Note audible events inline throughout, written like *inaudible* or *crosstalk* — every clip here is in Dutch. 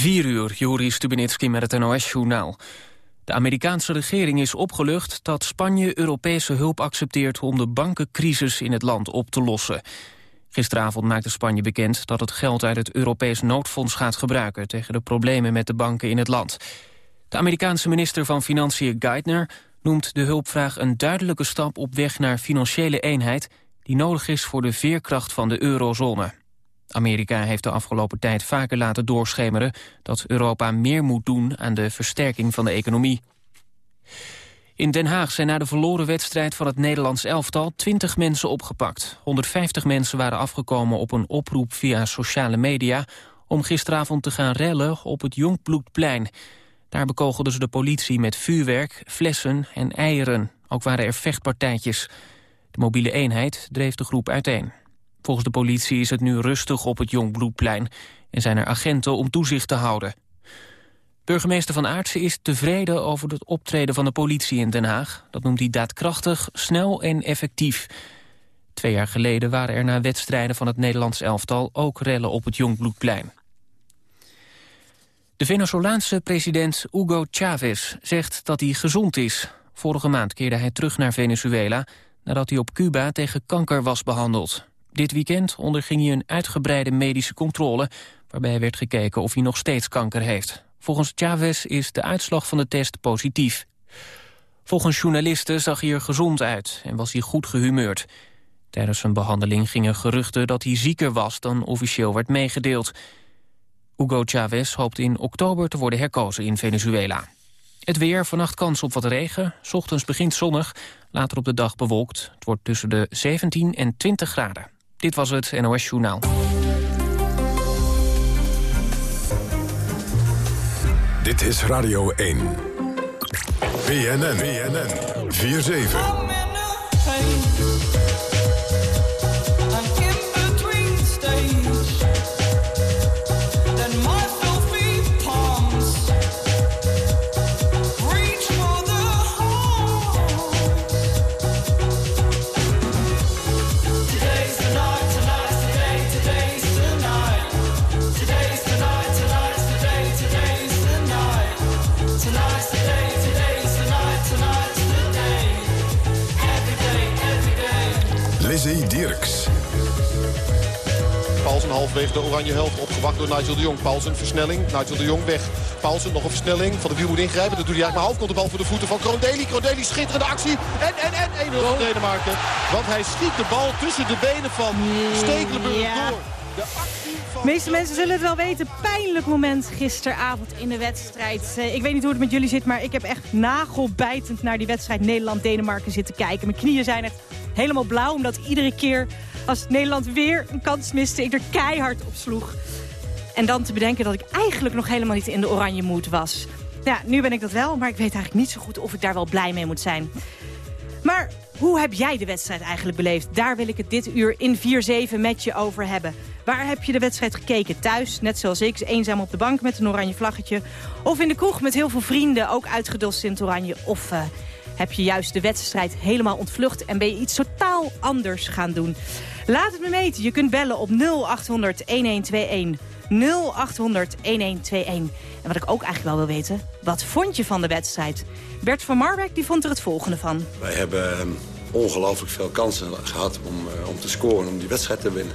4 uur, Joris Stubenitski met het NOS-journaal. De Amerikaanse regering is opgelucht dat Spanje Europese hulp accepteert... om de bankencrisis in het land op te lossen. Gisteravond maakte Spanje bekend dat het geld uit het Europees noodfonds gaat gebruiken... tegen de problemen met de banken in het land. De Amerikaanse minister van Financiën Geithner noemt de hulpvraag een duidelijke stap op weg naar financiële eenheid... die nodig is voor de veerkracht van de eurozone. Amerika heeft de afgelopen tijd vaker laten doorschemeren... dat Europa meer moet doen aan de versterking van de economie. In Den Haag zijn na de verloren wedstrijd van het Nederlands elftal 20 mensen opgepakt. 150 mensen waren afgekomen op een oproep via sociale media... om gisteravond te gaan rellen op het Jongbloedplein. Daar bekogelden ze de politie met vuurwerk, flessen en eieren. Ook waren er vechtpartijtjes. De mobiele eenheid dreef de groep uiteen. Volgens de politie is het nu rustig op het Jongbloedplein... en zijn er agenten om toezicht te houden. Burgemeester Van Aartsen is tevreden over het optreden van de politie in Den Haag. Dat noemt hij daadkrachtig, snel en effectief. Twee jaar geleden waren er na wedstrijden van het Nederlands elftal... ook rellen op het Jongbloedplein. De Venezolaanse president Hugo Chavez zegt dat hij gezond is. Vorige maand keerde hij terug naar Venezuela... nadat hij op Cuba tegen kanker was behandeld. Dit weekend onderging hij een uitgebreide medische controle... waarbij werd gekeken of hij nog steeds kanker heeft. Volgens Chavez is de uitslag van de test positief. Volgens journalisten zag hij er gezond uit en was hij goed gehumeurd. Tijdens zijn behandeling gingen geruchten dat hij zieker was... dan officieel werd meegedeeld. Hugo Chavez hoopt in oktober te worden herkozen in Venezuela. Het weer, vannacht kans op wat regen. Ochtends begint zonnig, later op de dag bewolkt. Het wordt tussen de 17 en 20 graden. Dit was het NOS Journaal. Dit is Radio 1. BNN, BNN, 4-7. Halfweg de oranje helft opgewacht door Nigel de Jong. Paulsen versnelling, Nigel de Jong weg. Paulsen nog een versnelling, Van de Wiel moet ingrijpen. Dat doet hij eigenlijk maar half. Komt de bal voor de voeten van Kroondeli. Kroondeli schitterende actie. En, en, en 1-0 voor Denemarken. Want hij schiet de bal tussen de benen van Stekelenburg door. De De meeste mensen zullen het wel weten. Pijnlijk moment gisteravond in de wedstrijd. Eh, ik weet niet hoe het met jullie zit, maar ik heb echt nagelbijtend naar die wedstrijd Nederland-Denemarken zitten kijken. Mijn knieën zijn echt helemaal blauw, omdat iedere keer als Nederland weer een kans miste, ik er keihard op sloeg. En dan te bedenken dat ik eigenlijk nog helemaal niet in de oranje moed was. Ja, nu ben ik dat wel, maar ik weet eigenlijk niet zo goed of ik daar wel blij mee moet zijn. Maar hoe heb jij de wedstrijd eigenlijk beleefd? Daar wil ik het dit uur in 4-7 met je over hebben. Waar heb je de wedstrijd gekeken? Thuis, net zoals ik, eenzaam op de bank met een oranje vlaggetje. Of in de kroeg met heel veel vrienden, ook uitgedost in het oranje. Of uh, heb je juist de wedstrijd helemaal ontvlucht en ben je iets totaal anders gaan doen? Laat het me weten. Je kunt bellen op 0800 1121. 0800 1121. En wat ik ook eigenlijk wel wil weten, wat vond je van de wedstrijd? Bert van Marwijk die vond er het volgende van. Wij hebben ongelooflijk veel kansen gehad om, uh, om te scoren, om die wedstrijd te winnen.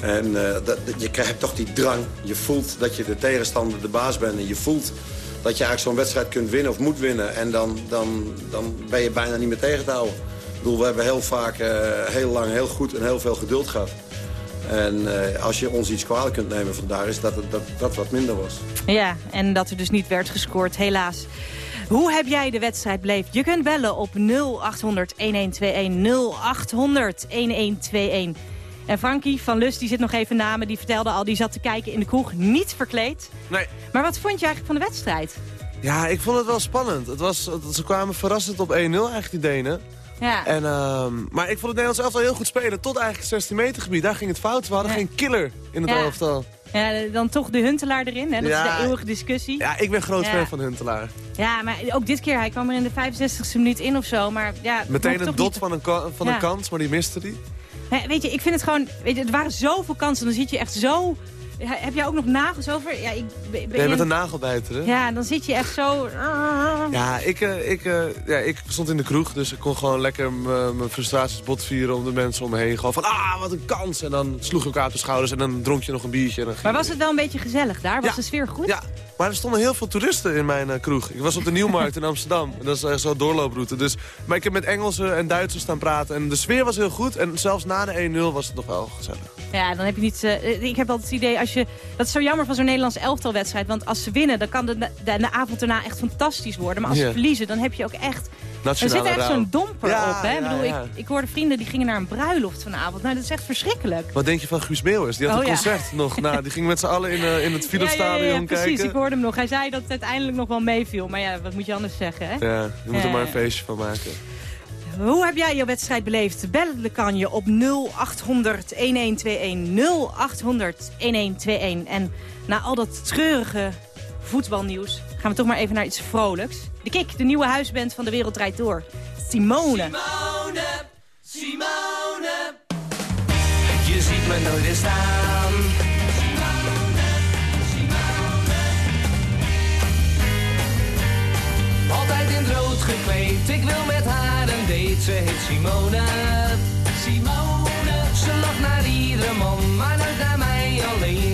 En uh, dat, je krijgt toch die drang. Je voelt dat je de tegenstander de baas bent. En je voelt dat je eigenlijk zo'n wedstrijd kunt winnen of moet winnen. En dan, dan, dan ben je bijna niet meer tegen te houden. Ik bedoel, we hebben heel vaak uh, heel lang heel goed en heel veel geduld gehad. En uh, als je ons iets kwalijk kunt nemen vandaar is dat dat, dat wat minder was. Ja, en dat er dus niet werd gescoord, helaas. Hoe heb jij de wedstrijd beleefd? Je kunt bellen op 0800 1121 0800 1121. En Frankie van Lust, die zit nog even namen, die vertelde al, die zat te kijken in de kroeg, niet verkleed. Nee. Maar wat vond je eigenlijk van de wedstrijd? Ja, ik vond het wel spannend. Het was, ze kwamen verrassend op 1-0 eigenlijk, die Denen. Ja. En, um, maar ik vond het Nederlands elftal heel goed spelen, tot eigenlijk het 16 meter gebied. Daar ging het fout. We hadden Ja. geen killer in het Ja. elftal. Ja, dan toch de Huntelaar erin, hè? dat Ja. is de eeuwige discussie. Ja, ik ben groot Ja. fan van Huntelaar. Ja, maar ook dit keer, hij kwam er in de 65e minuut in of zo. Maar ja, Meteen een dot niet- van, een, van Ja. een kans, maar die miste die. Weet je, ik vind het gewoon... Weet je, er waren zoveel kansen. Dan zit je echt zo heb jij ook nog nagels over? Ja, ik, ben, Jij je- bent een nagelbijter, hè? Ja, dan zit je echt zo... Ja, ik, eh, ik, eh, ja, ik stond in de kroeg, dus ik kon gewoon lekker m- mijn frustraties botvieren om de mensen om me heen. Gewoon van, ah, wat een kans! En dan sloeg je elkaar op de schouders en dan dronk je nog een biertje. En dan Maar was het wel een beetje gezellig daar? Was Ja. de sfeer goed? Ja, maar er stonden heel veel toeristen in mijn eh, kroeg. Ik was op de Nieuwmarkt in Amsterdam. En dat is echt zo'n doorlooproute. Dus, maar ik heb met Engelsen en Duitsers staan praten. En de sfeer was heel goed. En zelfs na de 1-0 was het nog wel gezellig. Ja, dan heb je niet... eh, ik heb altijd het idee, als je, dat is zo jammer van zo'n Nederlands elftalwedstrijd. Want als ze winnen, dan kan de, de, de avond erna echt fantastisch worden. Maar als ze verliezen, dan heb je ook echt... Er Nationale zit echt zo'n domper Ja, op. Hè? ja, ik, bedoel, ja. ik, ik hoorde vrienden die gingen naar een bruiloft vanavond. Nou, dat is echt verschrikkelijk. Wat denk je van Guus Meeuwis? Die had Oh, een concert nog. Nou, die ging met z'n allen in, eh, in het Philipsstadion ja, ja, ja, precies, kijken. ik hoorde hem nog. Hij zei dat het uiteindelijk nog wel meeviel. Maar ja, wat moet je anders zeggen, hè? Ja, je moet er maar een ja. feestje van maken. Hoe heb jij je wedstrijd beleefd? Bellen kan je op 0800 1121 0800 1121. En na al dat treurige voetbalnieuws gaan we toch maar even naar iets vrolijks. De Kik, de nieuwe huisband van de Wereld Draait Door. Simone. Je ziet me nooit eens staan. In het rood gekleed, ik wil met haar een date. Ze heet Simone. Simone. Ze lacht naar iedere man, maar nooit naar mij alleen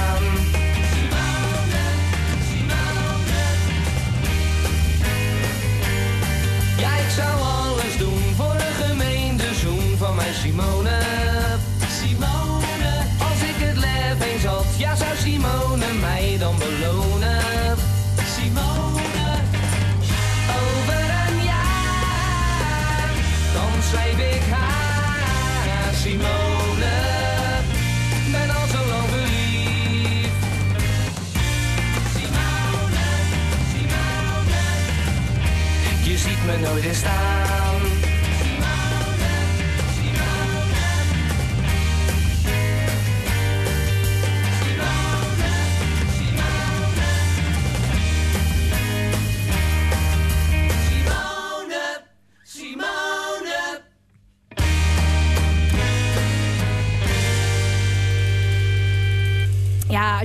Simone mij dan belonen. Simone. Over een jaar, dan schrijf ik haar. Simone, ben al zo lang verliefd. Simone, Simone. Je ziet me nooit eens staan.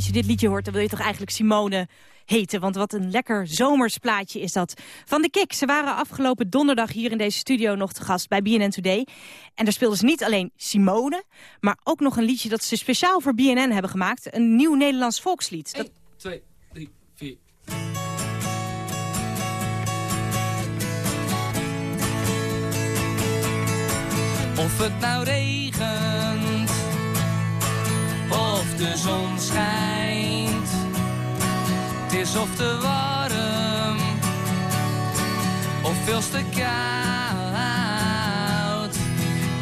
Als je dit liedje hoort, dan wil je toch eigenlijk Simone heten. Want wat een lekker zomers plaatje is dat. Van de Kik, ze waren afgelopen donderdag hier in deze studio nog te gast bij BNN Today. En daar speelden ze niet alleen Simone, maar ook nog een liedje dat ze speciaal voor BNN hebben gemaakt. Een nieuw Nederlands volkslied. Dat, 1, 2, 3, 4. Of het nou regent of de zon schijnt, het is of te warm of veel te koud.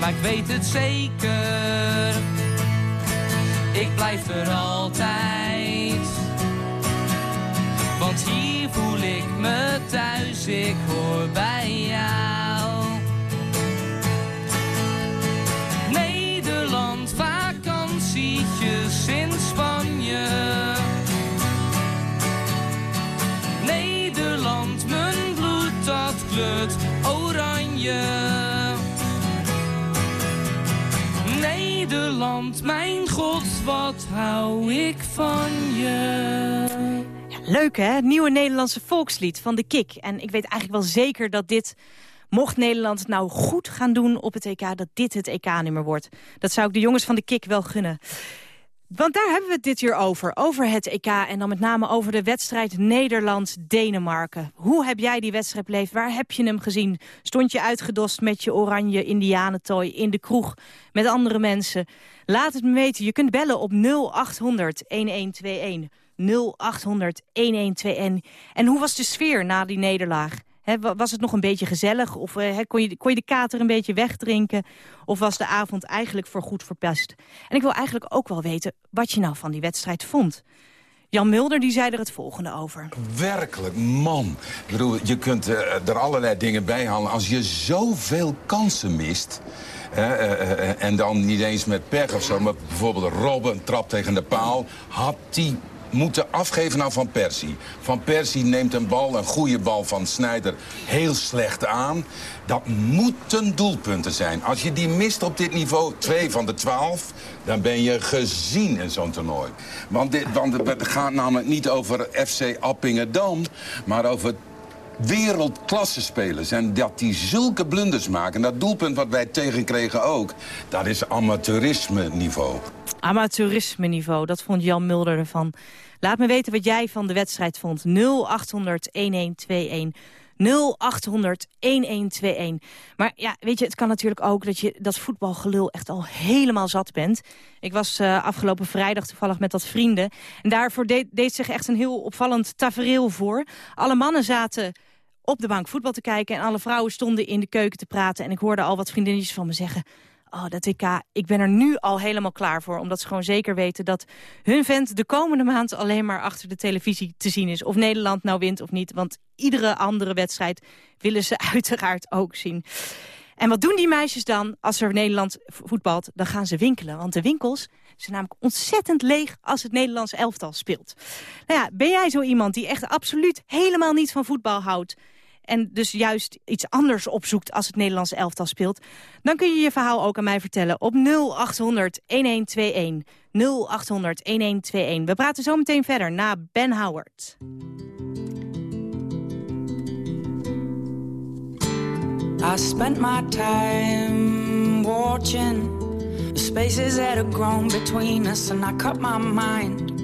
Maar ik weet het zeker, ik blijf er altijd. Want hier voel ik me thuis, ik hoor bij jou. Mijn god, wat hou ik van je. ja, leuk hè, nieuwe Nederlandse volkslied van de Kik. En ik weet eigenlijk wel zeker dat dit, mocht Nederland nou goed gaan doen op het EK... dat dit het EK-nummer wordt. Dat zou ik de jongens van de Kik wel gunnen. Want daar hebben we het dit hier over. Over het EK en dan met name over de wedstrijd Nederland-Denemarken. Hoe heb jij die wedstrijd beleefd? Waar heb je hem gezien? Stond je uitgedost met je oranje indianentooi in de kroeg met andere mensen? Laat het me weten. Je kunt bellen op 0800 1121. 0800 1121. En hoe was de sfeer na die nederlaag? Was het nog een beetje gezellig? Of uh, kon, je, kon je de kater een beetje wegdrinken? Of was de avond eigenlijk voorgoed verpest? En ik wil eigenlijk ook wel weten wat je nou van die wedstrijd vond. Jan Mulder die zei er het volgende over. Werkelijk, man. Ik bedoel, je kunt uh, er allerlei dingen bij halen. Als je zoveel kansen mist... Uh, en dan niet eens met pech of zo, maar bijvoorbeeld Robben trap tegen de paal... had die moeten afgeven aan Van Persie. Van Persie neemt een bal, een goede bal van Snijder, heel slecht aan. Dat moeten doelpunten zijn. Als je die mist op dit niveau, twee van de twaalf... dan ben je gezien in zo'n toernooi. Want, dit, want het gaat namelijk niet over FC Appingedam... maar over wereldklasse spelers. En dat die zulke blunders maken. Dat doelpunt wat wij tegenkregen ook. Dat is amateurisme niveau. Amateurisme niveau, dat vond Jan Mulder ervan. Laat me weten wat jij van de wedstrijd vond. 0800 1121. 0800 1121. Maar ja, weet je, het kan natuurlijk ook dat je dat voetbalgelul echt al helemaal zat bent. Ik was uh, afgelopen vrijdag toevallig met dat vrienden. En daarvoor deed, deed zich echt een heel opvallend tafereel voor. Alle mannen zaten op de bank voetbal te kijken... en alle vrouwen stonden in de keuken te praten. En ik hoorde al wat vriendinnetjes van me zeggen oh, dat WK, ik ben er nu al helemaal klaar voor. Omdat ze gewoon zeker weten dat hun vent de komende maand alleen maar achter de televisie te zien is. Of Nederland nou wint of niet. Want iedere andere wedstrijd willen ze *laughs* uiteraard ook zien. En wat doen die meisjes dan als er Nederland voetbalt? Dan gaan ze winkelen, want de winkels zijn namelijk ontzettend leeg als het Nederlands elftal speelt. Nou ja, ben jij zo iemand die echt absoluut helemaal niet van voetbal houdt? En dus juist iets anders opzoekt als het Nederlands elftal speelt... dan kun je je verhaal ook aan mij vertellen op 0800 1121. 0800 1121. We praten zo meteen verder na Ben Howard. I spent my time watching the spaces that have grown between us and I cut my mind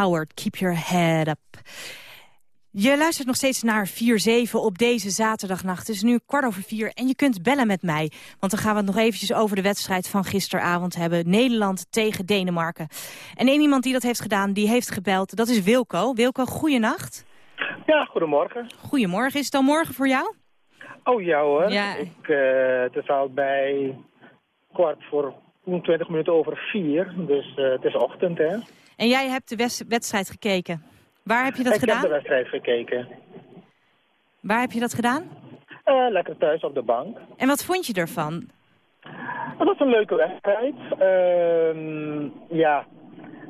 Howard, keep your head up. Je luistert nog steeds naar 4-7 op deze zaterdagnacht. Het is nu kwart over vier en je kunt bellen met mij. Want dan gaan we het nog eventjes over de wedstrijd van gisteravond hebben. Nederland tegen Denemarken. En één iemand die dat heeft gedaan, die heeft gebeld. Dat is Wilco. Wilco, goeienacht. Ja, goedemorgen. Goedemorgen. Is het dan morgen voor jou? Oh ja hoor. Ja. Ik, eh, het is al bij kwart voor 20 minuten over vier. Dus eh, het is ochtend hè. En jij hebt de wedstrijd gekeken. Waar heb je dat ik gedaan? heb de wedstrijd gekeken. Waar heb je dat gedaan? Eh, lekker thuis op de bank. En wat vond je ervan? Het was een leuke wedstrijd. Ehm, ja,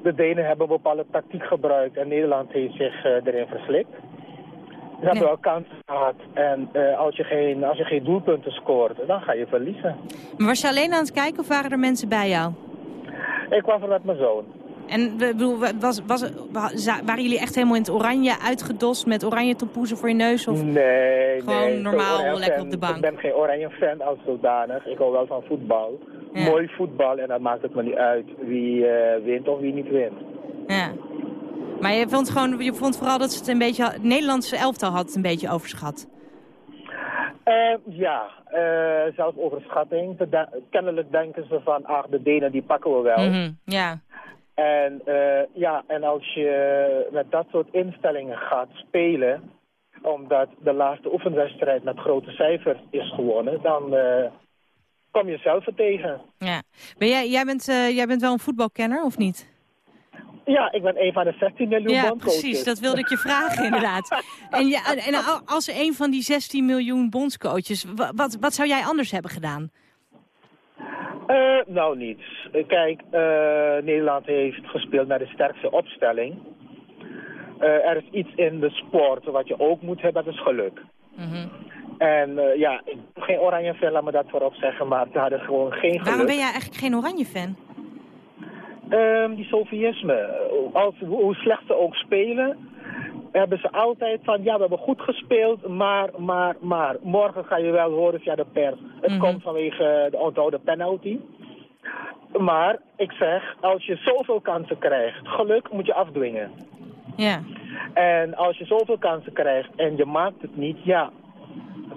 de Denen hebben een bepaalde tactiek gebruikt en Nederland heeft zich eh, erin verslikt. Ze hebben wel kansen gehad en eh, als, je geen, als je geen doelpunten scoort, dan ga je verliezen. Maar was je alleen aan het kijken of waren er mensen bij jou? Ik er met mijn zoon. En we- bedoel, was, was, waren jullie echt helemaal in het oranje uitgedost met oranje tompoezen voor je neus? Of... Nee, Gewoon nee, normaal, lekker fan. op de bank. Ik ben geen oranje fan als zodanig. Ik hou wel van voetbal. Ja. Mooi voetbal en dan maakt het me niet uit wie eh, wint of wie niet wint. Ja. Maar je vond, gewoon, je vond vooral dat ze het een beetje... Het Nederlandse elftal had het een beetje overschat. Eh, ja, eh zelfs overschatting. Ze de- kennelijk denken ze van, ach, de Denen die pakken we wel. Mhm, Ja. En, eh, ja, en als je met dat soort instellingen gaat spelen, omdat de laatste oefenwedstrijd met grote cijfers is gewonnen, dan eh, kom je zelf er tegen. ja. Ben jij, jij, bent, eh, jij bent wel een voetbalkenner, of niet? Ja, ik ben een van de 16 miljoen Ja, precies. Dat wilde ik je vragen, inderdaad. En, ja, en al- als een van die 16 miljoen bondscoaches, wa- wat, wat zou jij anders hebben gedaan? Eh, nou, niets. Kijk, eh, Nederland heeft gespeeld met de sterkste opstelling. Eh, er is iets in de sport wat je ook moet hebben, dat is geluk. Mhm. En ja, ik ben geen oranje fan, laat me dat voorop zeggen, maar ze hadden gewoon geen geluk. Waarom ben jij eigenlijk geen oranje fan? Ehm, die Sovietisme, als, hoe slecht ze ook spelen, hebben ze altijd van, ja, we hebben goed gespeeld, maar, maar, maar. Morgen ga je wel horen via de pers. Het Mhm. komt vanwege de onthouden penalty. Maar, ik zeg, als je zoveel kansen krijgt, geluk moet je afdwingen. Ja. En als je zoveel kansen krijgt en je maakt het niet, ja,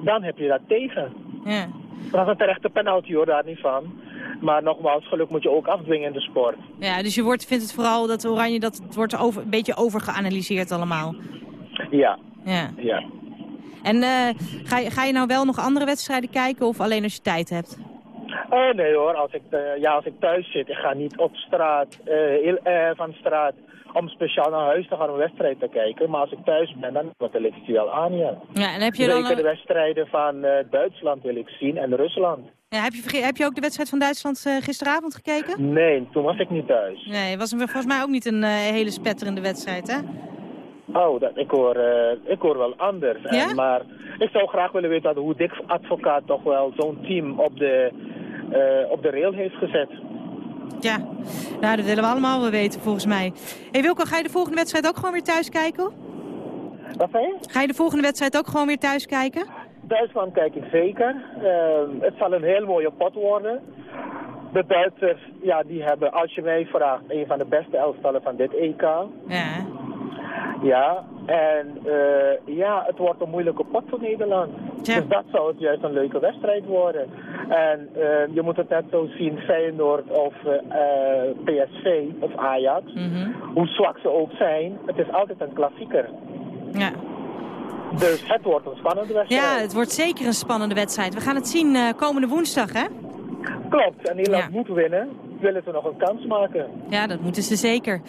dan heb je dat tegen. Ja. Dat is een terechte penalty hoor, daar niet van. Maar nogmaals, geluk moet je ook afdwingen in de sport. Ja, dus je wordt, vindt het vooral dat Oranje, dat het wordt over, een beetje overgeanalyseerd allemaal. Ja, Ja. ja. En eh, ga, je, ga je nou wel nog andere wedstrijden kijken of alleen als je tijd hebt? Oh nee hoor, als ik, eh, ja, als ik thuis zit, ik ga niet op straat, heel, van straat om speciaal naar huis te gaan om een wedstrijd te kijken. Maar als ik thuis ben, dan is mijn televisie wel aan, ja. Ja, en heb je dan... Zeker de wedstrijden van Duitsland wil ik zien en Rusland. Ja, heb, je, heb je ook de wedstrijd van Duitsland eh, gisteravond gekeken? Nee, toen was ik niet thuis. Nee, het was een- volgens mij ook niet een eh, hele spetterende wedstrijd, hè? Oh, dat, ik, hoor, eh, ik hoor wel anders. En, maar ik zou graag willen weten hoe Dick Advocaat toch wel zo'n team op de, op de rail heeft gezet. Ja, nou, dat willen we allemaal wel weten, volgens mij. hey Wilco, ga je de volgende wedstrijd ook gewoon weer thuis kijken? Wat zei je? Ga je de volgende wedstrijd ook gewoon weer thuis kijken? Duitsland kijk ik zeker. Ehm, het zal een heel mooie pot worden. De Duitsers, ja, die hebben, als je mij vraagt, een van de beste elftallen van dit EK. Ja. Ja, En eh, ja, het wordt een moeilijke pot voor Nederland. Ja. Dus dat zou het juist een leuke wedstrijd worden. En eh, je moet het net zo zien, Feyenoord of eh, eh, PSV of Ajax. Mhm. Hoe zwak ze ook zijn, het is altijd een klassieker. Ja. Dus het wordt een spannende wedstrijd. ja, het wordt zeker een spannende wedstrijd. We gaan het zien eh, komende woensdag, hè? Klopt, en Nederland Ja. moet winnen. Willen ze nog een kans maken. Ja, dat moeten ze zeker.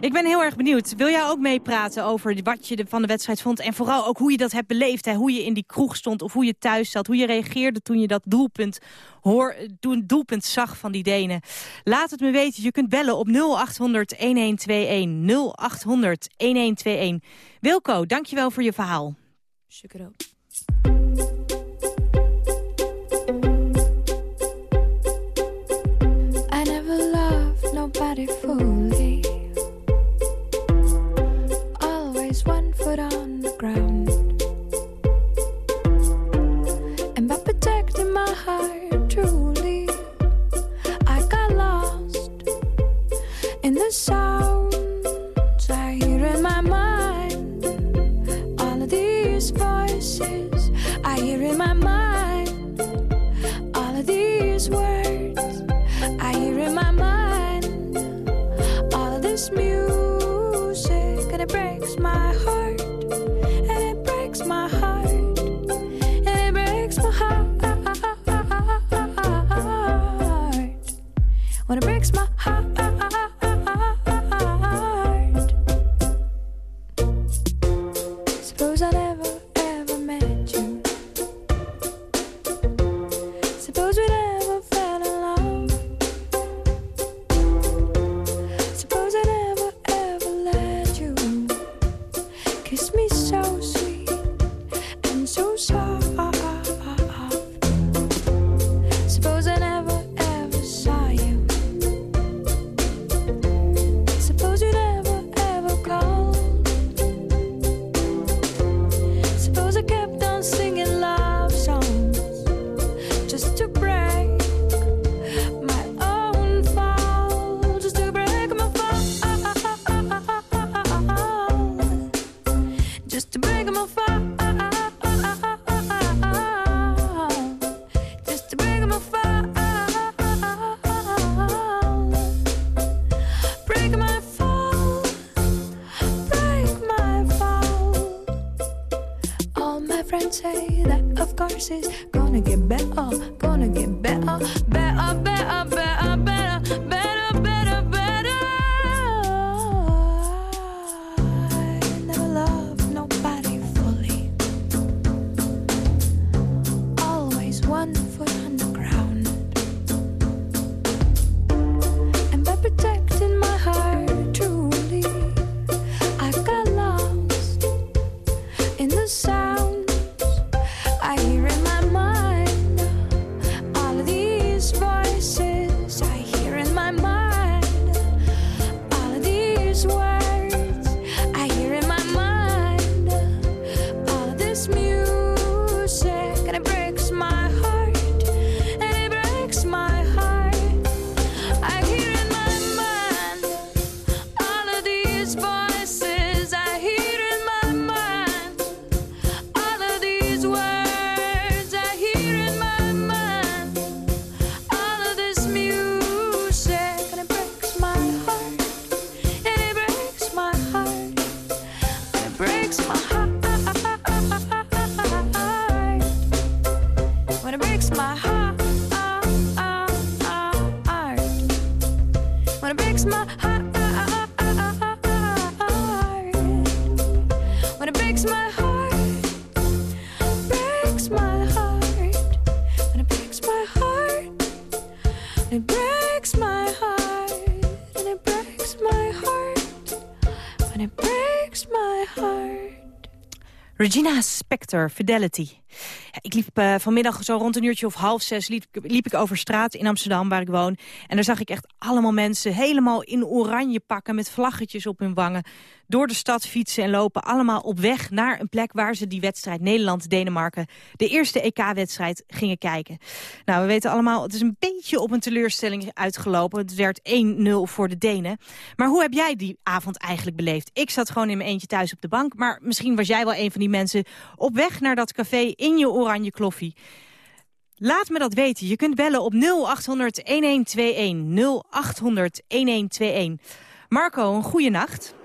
Ik ben heel erg benieuwd. Wil jij ook meepraten over wat je van de wedstrijd vond? En vooral ook hoe je dat hebt beleefd. Hè? Hoe je in die kroeg stond of hoe je thuis zat. Hoe je reageerde toen je dat doelpunt, hoor, toen doelpunt zag van die Denen. Laat het me weten. Je kunt bellen op 0800 1121. 0800 1121. Wilco, dankjewel voor je verhaal. Sukero. I never loved nobody fully. Always one foot Regina Spector, Fidelity. Ik liep eh, vanmiddag zo rond een uurtje of half zes liep ik over straat in Amsterdam, waar ik woon. En daar zag ik echt allemaal mensen helemaal in oranje pakken met vlaggetjes op hun wangen. Door de stad fietsen en lopen, allemaal op weg naar een plek waar ze die wedstrijd Nederland-Denemarken, de eerste EK-wedstrijd, gingen kijken. Nou, we weten allemaal, het is een beetje op een teleurstelling uitgelopen. Het werd 1-0 voor de Denen. Maar hoe heb jij die avond eigenlijk beleefd? Ik zat gewoon in mijn eentje thuis op de bank, maar misschien was jij wel een van die mensen op weg naar dat café in je oranje kloffie. Laat me dat weten. Je kunt bellen op 0800 1121. 0800 1121. Marco, een goede nacht.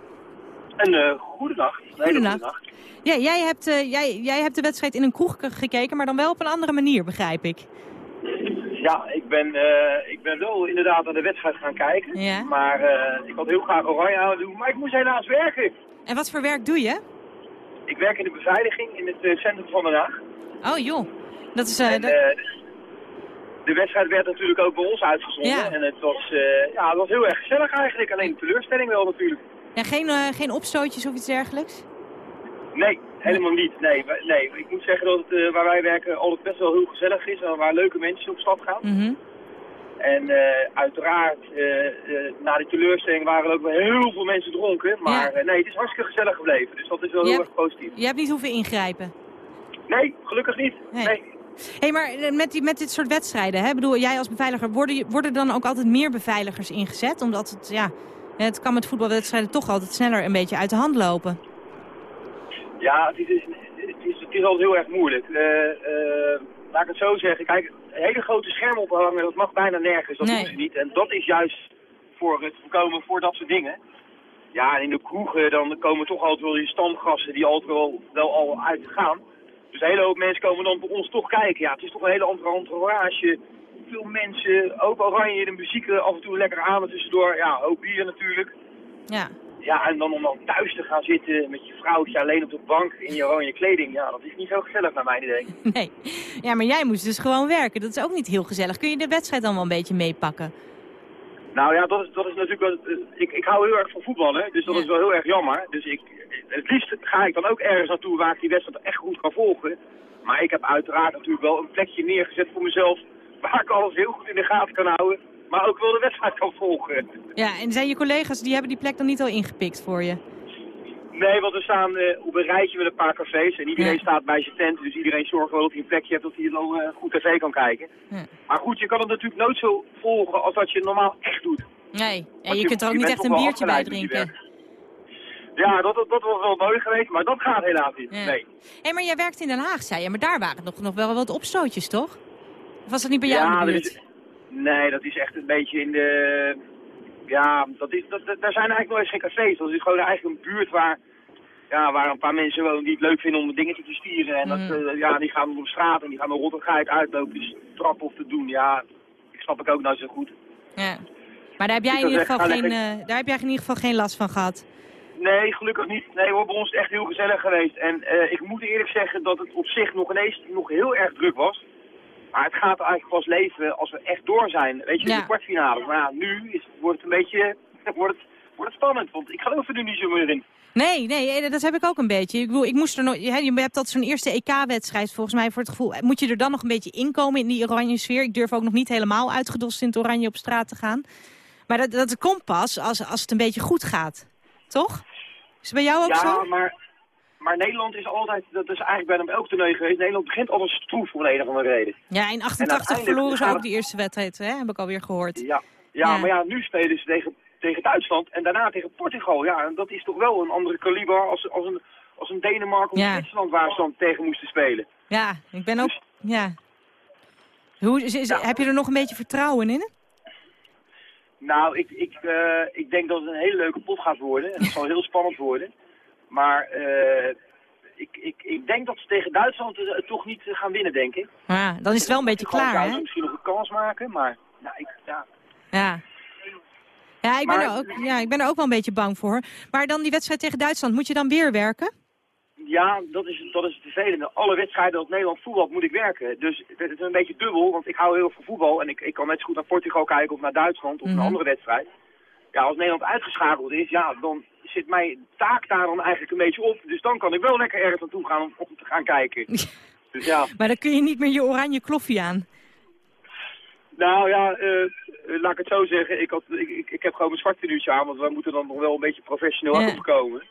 Een uh, goede nacht. Goede nacht. Ja, jij, hebt, eh, jij, jij hebt de wedstrijd in een kroeg ge- gekeken, maar dan wel op een andere manier, begrijp ik. Ja, ik ben, eh, ik ben wel inderdaad naar de wedstrijd gaan kijken. Ja. Maar ik had heel graag oranje aan doen. Maar ik moest helaas werken. En wat voor werk doe je? Ik werk in de beveiliging in het centrum van Den Haag. Oh joh, dat is... eh, En, eh, de wedstrijd werd natuurlijk ook bij ons uitgezonden. Ja. En het was, eh, ja, het was heel erg gezellig eigenlijk. Alleen de teleurstelling wel natuurlijk. ja, geen, geen opstootjes of iets dergelijks? Nee, helemaal niet. Nee, nee. ik moet zeggen dat het waar wij werken altijd best wel heel gezellig is. En waar leuke mensen op stap gaan. Mhm. En uiteraard, na die teleurstelling waren er ook wel heel veel mensen dronken. Maar nee, het is hartstikke gezellig gebleven. Dus dat is wel Je heel hebt- erg positief. Je hebt niet hoeven ingrijpen. Nee, gelukkig niet. Nee. Nee. Hey, maar eh, met, die, met dit soort wedstrijden, hè, bedoel, jij als beveiliger, worden, worden dan ook altijd meer beveiligers ingezet? Omdat het, ja, het kan met voetbalwedstrijden toch altijd sneller een beetje uit de hand lopen. Ja, het is, het is, het is altijd heel erg moeilijk. Eh, eh, laat ik het zo zeggen. Kijk, hele grote schermen ophangen, dat mag bijna nergens. Dat Nee. doen ze niet. En dat is juist voor het voorkomen voor dat soort dingen. Ja, en in de kroegen dan komen toch altijd wel die stamgasten die altijd wel, wel al uitgaan. Dus een hele hoop mensen komen dan voor ons toch kijken. Ja, het is toch een hele andere entourage. Veel mensen, ook oranje, de muziek er af en toe lekker aan tussendoor. Ja, ook bier natuurlijk. Ja. Ja, en dan om dan thuis te gaan zitten met je vrouwtje alleen op de bank in je oranje kleding. Ja, dat is niet zo gezellig naar mijn idee. *laughs* Nee. Ja, maar jij moest dus gewoon werken. Dat is ook niet heel gezellig. Kun je de wedstrijd dan wel een beetje meepakken? Nou ja, dat is, dat is natuurlijk wel... Ik, ik hou heel erg van voetballen, dus dat is wel heel erg jammer. Dus ik, het liefst ga ik dan ook ergens naartoe waar ik die wedstrijd echt goed kan volgen. Maar ik heb uiteraard natuurlijk wel een plekje neergezet voor mezelf... waar ik alles heel goed in de gaten kan houden, maar ook wel de wedstrijd kan volgen. Ja, en zijn je collega's, die hebben die plek dan niet al ingepikt voor je? Nee, want we staan eh, op een rijtje met een paar cafés en iedereen staat bij zijn tent. Dus iedereen zorgt wel dat hij een plekje hebt dat hij dan eh, goed tv kan kijken. Ja. Maar goed, je kan het natuurlijk nooit zo volgen als dat je normaal echt doet. Nee, en je kunt er ook niet echt een biertje bij drinken. Ja, dat, dat, dat was wel mooi geweest, maar dat gaat helaas niet. Ja. Nee. Hé, maar jij werkt in Den Haag, zei je. Maar daar waren nog, nog wel wat opstootjes, toch? Of was dat niet bij jou ja, in de dat buurt? is, nee, dat is echt een beetje in de... Ja, dat is, dat, dat- daar zijn eigenlijk nog eens geen cafés. Dat is gewoon eigenlijk een buurt waar, ja, waar een paar mensen wonen die het leuk vinden om een dingetje te stieren. En dat, Mm. eh, ja, die gaan op straat en die gaan naar Rotterdam uitlopen, dus trappen of te doen. Ja, ik snap ik ook nou zo goed. Ja. Maar daar heb jij in ieder geval geen, eh, daar heb jij in ieder geval geen last van gehad. Nee, gelukkig niet. Nee hoor, bij ons is het echt heel gezellig geweest. En eh, ik moet eerlijk zeggen dat het op zich nog ineens nog heel erg druk was. Maar het gaat eigenlijk pas leven als we echt door zijn. Weet je, in Ja. de kwartfinale. Maar ja, nu is, wordt het een beetje *laughs* wordt het, wordt het spannend. Want ik geloof er nu niet zo meer in. Nee, nee, eh, dat heb ik ook een beetje. Ik, bedoel, ik moest er nog, hè, je hebt dat zo'n eerste EK-wedstrijd volgens mij voor het gevoel. Moet je er dan nog een beetje inkomen in die oranje sfeer? Ik durf ook nog niet helemaal uitgedost in het oranje op straat te gaan. Maar dat, dat komt pas als, als het een beetje goed gaat. Toch? Is het bij jou ook ja, zo? maar, maar Nederland is altijd, dat is eigenlijk bij hem elk toernooi geweest. Nederland begint altijd stroef om een of andere reden. Ja, in 88 uiteindelijk verloren ze ook die eerste wedstrijd, hè? heb ik alweer gehoord. Ja, ja, Ja. maar ja, nu spelen ze tegen, tegen Duitsland en daarna tegen Portugal. Ja, en dat is toch wel een andere kaliber als, als, een, als een Denemarken of Ja. Zwitserland waar ze dan tegen moesten spelen. Ja, ik ben ook... Ja. Hoe, is, is- Heb je er nog een beetje vertrouwen in? Nou, ik, ik, eh, ik denk dat het een hele leuke pot gaat worden. En het zal heel spannend worden. Maar eh, ik, ik, ik denk dat ze tegen Duitsland toch niet gaan winnen, denk ik. Ja, dan is het wel een beetje klaar, hè? ze misschien nog een kans maken, maar nou, ik, ja, Ja. Ja ik, ben er ook, ja, ik ben er ook wel een beetje bang voor. Maar dan die wedstrijd tegen Duitsland, moet je dan weer werken? Ja, dat is, dat is het vervelende. Alle wedstrijden dat Nederland voetbalt moet ik werken. Dus het is een beetje dubbel, want ik hou heel veel van voetbal. En ik, ik kan net zo goed naar Portugal kijken of naar Duitsland of Mhm. een andere wedstrijd. Ja, als Nederland uitgeschakeld is, ja, dan zit mijn taak daar dan eigenlijk een beetje op. Dus dan kan ik wel lekker ergens naartoe gaan om, om te gaan kijken. Dus ja, Maar dan kun je niet meer je oranje kloffie aan. nou ja, eh, laat ik het zo zeggen. Ik, had, ik, ik, ik heb gewoon mijn zwart tenuutje aan, want we moeten dan nog wel een beetje professioneel Ja. overkomen.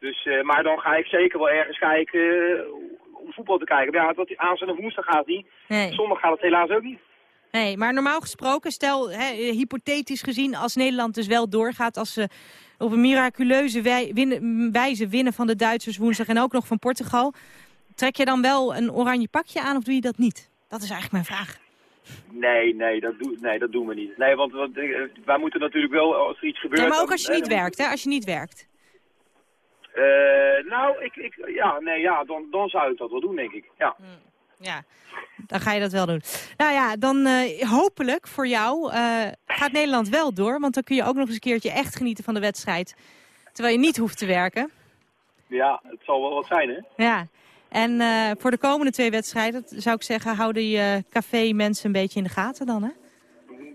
Dus, eh, maar dan ga ik zeker wel ergens kijken eh, om voetbal te kijken. Maar ja, dat aanstaande woensdag gaat niet. Nee. Zondag gaat het helaas ook niet. Nee, maar normaal gesproken, stel hè, hypothetisch gezien, als Nederland dus wel doorgaat, als ze op een miraculeuze wij- wijze winnen van de Duitsers woensdag en ook nog van Portugal, trek je dan wel een oranje pakje aan of doe je dat niet? Dat is eigenlijk mijn vraag. Nee, nee, dat, doe, nee, dat doen we niet. Nee, want, want, eh, wij moeten natuurlijk wel, als er iets gebeurt... Ja, maar ook als je eh, niet dan- werkt, hè? Als je niet werkt. Eh, nou, ik, ik, ja, nee, ja, dan, dan zou ik dat wel doen, denk ik. Ja. Ja, dan ga je dat wel doen. Nou ja, dan eh, hopelijk voor jou eh, gaat Nederland wel door. Want dan kun je ook nog eens een keertje echt genieten van de wedstrijd. Terwijl je niet hoeft te werken. ja, het zal wel wat zijn, hè? Ja. En eh, voor de komende twee wedstrijden zou ik zeggen, houden je café mensen een beetje in de gaten dan, hè?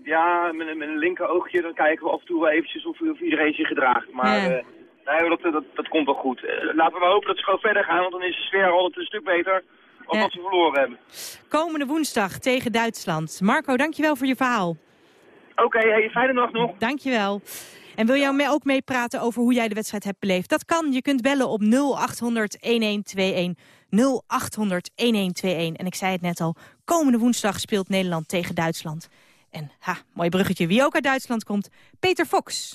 Ja, met, een- met een linker oogje, dan kijken we af en toe wel eventjes of, of iedereen zich gedraagt. Maar Ja. nee, dat, dat, dat komt wel goed. Laten we maar hopen dat ze gewoon verder gaan, want dan is de sfeer altijd een stuk beter als Ja. dat ze verloren hebben. Komende woensdag tegen Duitsland. Marco, dankjewel voor je verhaal. Oké, hey, fijne nacht nog. Dankjewel. En wil jij mee- ook meepraten over hoe jij de wedstrijd hebt beleefd? Dat kan. Je kunt bellen op 0800 1121. 0800 1121. En ik zei het net al, komende woensdag speelt Nederland tegen Duitsland. En ha, mooi bruggetje. Wie ook uit Duitsland komt, Peter Fox.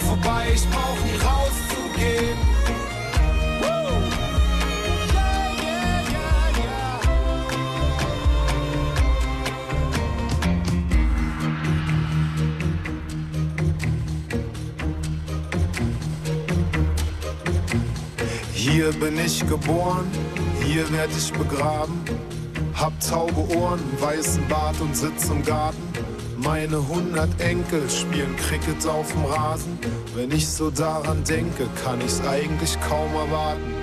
Hier bin ich geboren, hier werd ich begraben. Hab taube Ohren, weißen Bart und sitz im Garten. Meine hundert Enkel spielen Cricket auf dem Rasen. Wenn ich so daran denke, kann ich's eigentlich kaum erwarten.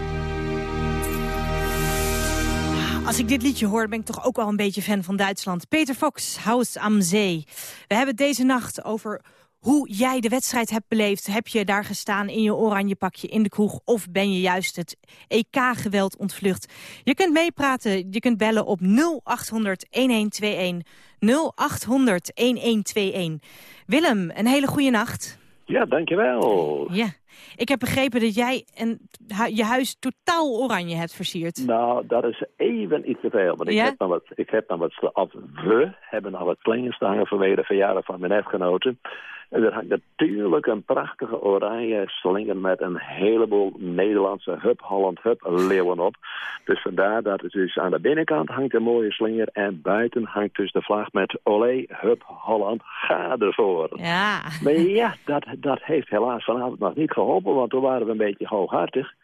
Als ik dit liedje hoor, ben ik toch ook wel een beetje fan van Duitsland. Peter Fox, Haus am Zee. We hebben deze nacht over hoe jij de wedstrijd hebt beleefd. Heb je daar gestaan in je oranje pakje in de kroeg... of ben je juist het EK-geweld ontvlucht? Je kunt meepraten, je kunt bellen op 0800-1121. 0800-1121. Willem, een hele goede nacht. Ja, dankjewel. Ja. Ik heb begrepen dat jij een, je huis totaal oranje hebt versierd. Nou, dat is even iets te veel. Want ik heb dan wat, ik heb dan wat, of we hebben nog wat slingers staan vanwege de verjaardag van mijn echtgenoten. En er hangt natuurlijk een prachtige oranje slinger met een heleboel Nederlandse Hup Holland Hup leeuwen op. Dus vandaar dat het dus aan de binnenkant hangt een mooie slinger en buiten hangt dus de vlag met Olé Hup Holland ga ervoor. Ja. Maar ja, dat, dat heeft helaas vanavond nog niet geholpen, want toen waren we een beetje hooghartig.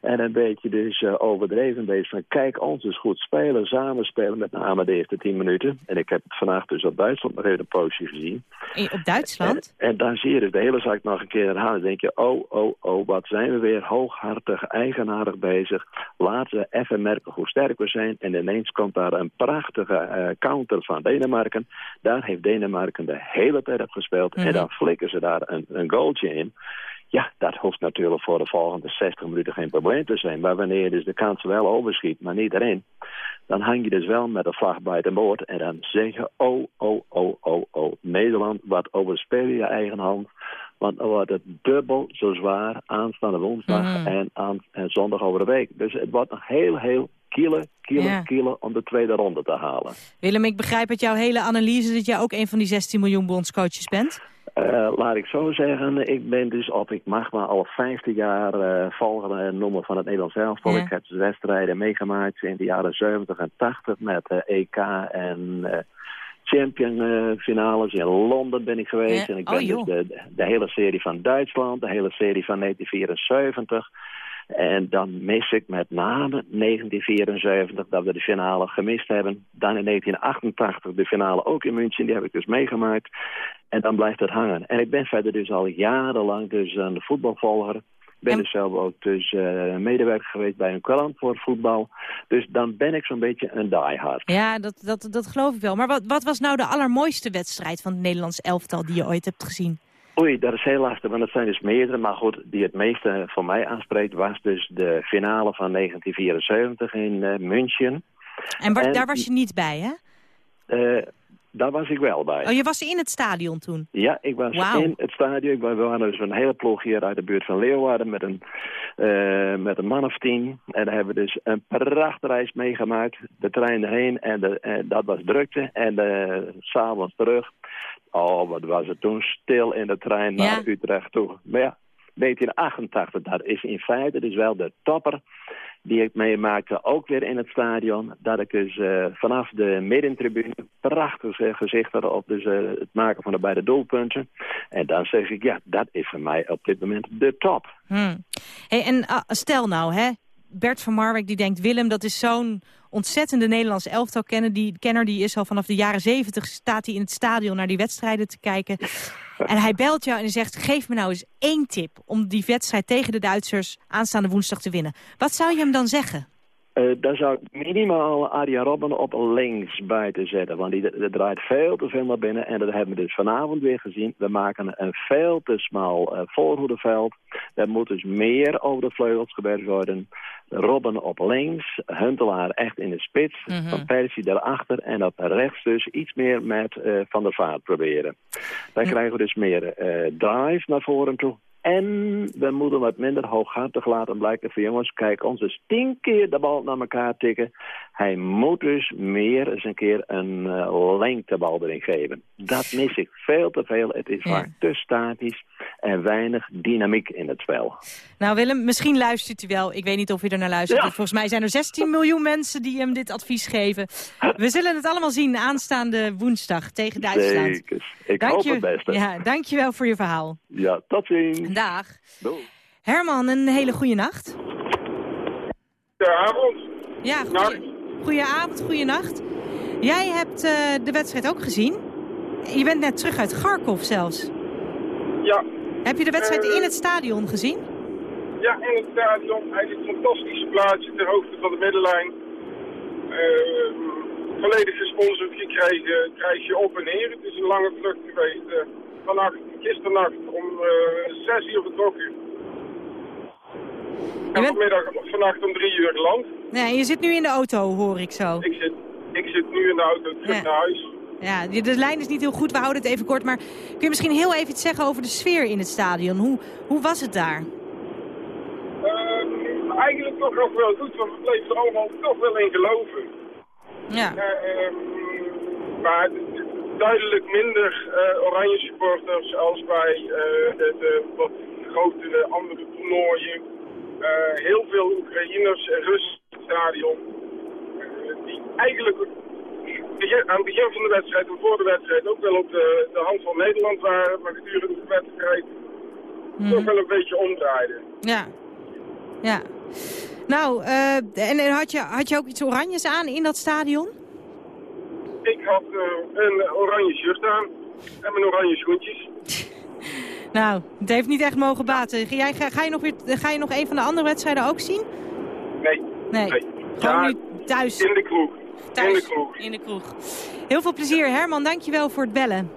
En een beetje dus eh, overdreven bezig van kijk ons dus goed spelen, samen spelen met name de eerste tien minuten. En ik heb het vandaag dus op Duitsland nog even een poosje gezien. In- Op Duitsland? En, en dan zie je dus de hele zaak nog een keer herhalen. Dan denk je, oh, oh, oh, wat zijn we weer hooghartig, eigenaardig bezig. Laten we even merken hoe sterk we zijn. En ineens komt daar een prachtige eh, counter van Denemarken. Daar heeft Denemarken de hele tijd op gespeeld. Mhm. En dan flikken ze daar een, een goaltje in. Ja, dat hoeft natuurlijk voor de volgende 60 minuten geen probleem te zijn. Maar wanneer je dus de kans wel overschiet, maar niet erin... dan hang je dus wel met de vlag bij de boord. En dan zeg je, oh, oh, oh, oh, oh, Nederland, wat overspeel je je eigen hand. Want dan wordt het dubbel zo zwaar aanstaande woensdag Mhm. en, aan, en zondag over de week. Dus het wordt nog heel, heel kiele, kiele, Ja. om de tweede ronde te halen. Willem, ik begrijp uit jouw hele analyse dat jij ook een van die 16 miljoen bondscoaches bent. Eh, laat ik zo zeggen, ik ben dus op, ik mag maar al 50 jaar eh volger en noemen van het Nederlands elftal. Ja. Ik heb dus wedstrijden meegemaakt in de jaren 70 en 80 met eh, EK en champion finales. In Londen ben ik geweest Ja. en ik Oh, ben dus joh. de, de hele serie van Duitsland, de hele serie van 1974. En dan mis ik met name 1974 dat we de finale gemist hebben. Dan in 1988 de finale ook in München, die heb ik dus meegemaakt. En dan blijft het hangen. En ik ben verder dus al jarenlang dus een voetbalvolger. Ik ben dus zelf ook dus eh, medewerker geweest bij een krant voor voetbal. Dus dan ben ik zo'n beetje een diehard. Ja, dat, dat, dat geloof ik wel. Maar wat, wat was nou de allermooiste wedstrijd van het Nederlands elftal die je ooit hebt gezien? Oei, dat is heel lastig, want het zijn dus meerdere. Maar goed, die het meeste voor mij aanspreekt was dus de finale van 1974 in eh, München. En daar was je niet bij, hè? Eh, daar was ik wel bij. Oh, je was in het stadion toen? Ja, ik was in het stadion. Ik- We waren dus een hele ploeg hier uit de buurt van Leeuwarden met een, eh, met een man of tien. En daar hebben we dus een prachtige reis meegemaakt. De trein erheen en, de, en dat was drukte. En s'avonds terug. Oh, wat was het toen stil in de trein naar Utrecht toe. Maar ja, 1988, dat is in feite dus wel de topper die ik meemaakte, ook weer in het stadion. Dat ik dus eh, vanaf de middentribune prachtig eh, gezicht had op dus, eh, het maken van de beide doelpunten. En dan zeg ik, ja, dat is voor mij op dit moment de top. Hmm. Hey, en ah, stel nou, hè, Bert van Marwijk die denkt... Willem, dat is zo'n ontzettende Nederlands elftal kenner. Die, kenner die is al vanaf de jaren zeventig... staat hij in het stadion naar die wedstrijden te kijken. En hij belt jou en hij zegt... geef me nou eens één tip om die wedstrijd tegen de Duitsers... aanstaande woensdag te winnen. Wat zou je hem dan zeggen? Eh, daar zou ik minimaal Arjen Robben op links bij te zetten. Want die, die draait veel te veel naar binnen. En dat hebben we dus vanavond weer gezien. We maken een veel te smal eh, voorhoedeveld. Er moet dus meer over de vleugels gewerkt worden. Robben op links, Huntelaar echt in de spits. Mhm. Van Persie daarachter. En op rechts dus iets meer met eh, Van der Vaart proberen. Dan krijgen we dus meer drive naar voren toe. En we moeten wat minder hooghartig laten blijken van jongens, kijk, ons is tien keer de bal naar elkaar tikken. Hij moet dus meer eens een keer een eh, lengtebal erin geven. Dat mis ik veel te veel. Het is vaak te statisch en weinig dynamiek in het spel. Nou Willem, misschien luistert u wel. Ik weet niet of u er naar luistert. Ja. Volgens mij zijn er 16 miljoen mensen die hem dit advies geven. We zullen het allemaal zien aanstaande woensdag tegen Duitsland. Zeker. Ik Dank hoop je- het beste. Ja, dankjewel voor je verhaal. Ja, tot ziens. Dag. Doei. Herman, een hele goede nacht. Goedenavond. Ja, goeie, goeie avond, goeie nacht. Jij hebt eh, de wedstrijd ook gezien. Je bent net terug uit Kharkov zelfs. Ja. Heb je de wedstrijd Eh, in het stadion gezien? Ja, in het stadion. Eigenlijk een fantastische plaatsje ter hoogte van de middenlijn. Eh, volledig gesponsord gekregen. Krijg je op en neer. Het is een lange vlucht geweest. eh, vannacht, gisternacht om eh, zes uur vertrokken. En vanmiddag, vannacht om drie uur geland. Nee, je zit nu in de auto, hoor ik zo. Ik zit, ik zit nu in de auto terug Ja. naar huis. Ja, de, lijn is niet heel goed, we houden het even kort. Maar kun je misschien heel even iets zeggen over de sfeer in het stadion? Hoe, hoe was het daar? Eh, eigenlijk toch nog wel goed, want we bleven er allemaal toch wel in geloven. Ja. Eh, maar het is duidelijk minder eh, oranje supporters als bij eh, de, de wat grotere andere toernooien. Eh, heel veel Oekraïners en Russen in het stadion. eh, die eigenlijk aan het begin van de wedstrijd en voor de wedstrijd ook wel op de, de hand van Nederland waren. Maar gedurende de wedstrijd toch wel een beetje omdraaiden. Ja. Ja. Nou, eh, en, en had, je, had je ook iets oranjes aan in dat stadion? Ik had eh, een oranje shirt aan en mijn oranje schoentjes. *laughs* Nou, het heeft niet echt mogen baten. Ga, jij, ga, ga je nog weer, ga je nog een van de andere wedstrijden ook zien? Nee. Nee. Nee. Gewoon Ja, nu thuis. In de kroeg. Thuis. In de kroeg. In de kroeg. Heel veel plezier. Herman, dankjewel voor het bellen.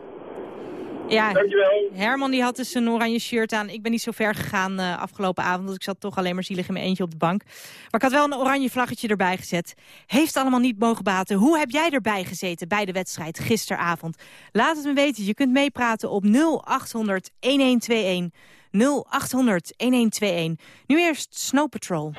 Ja, Dankjewel. Herman die had dus een oranje shirt aan. Ik ben niet zo ver gegaan eh, afgelopen avond, want ik zat toch alleen maar zielig in mijn eentje op de bank. Maar ik had wel een oranje vlaggetje erbij gezet. Heeft allemaal niet mogen baten. Hoe heb jij erbij gezeten bij de wedstrijd gisteravond? Laat het me weten. Je kunt meepraten op 0800 1121. 0800 1121. Nu eerst Snow Patrol.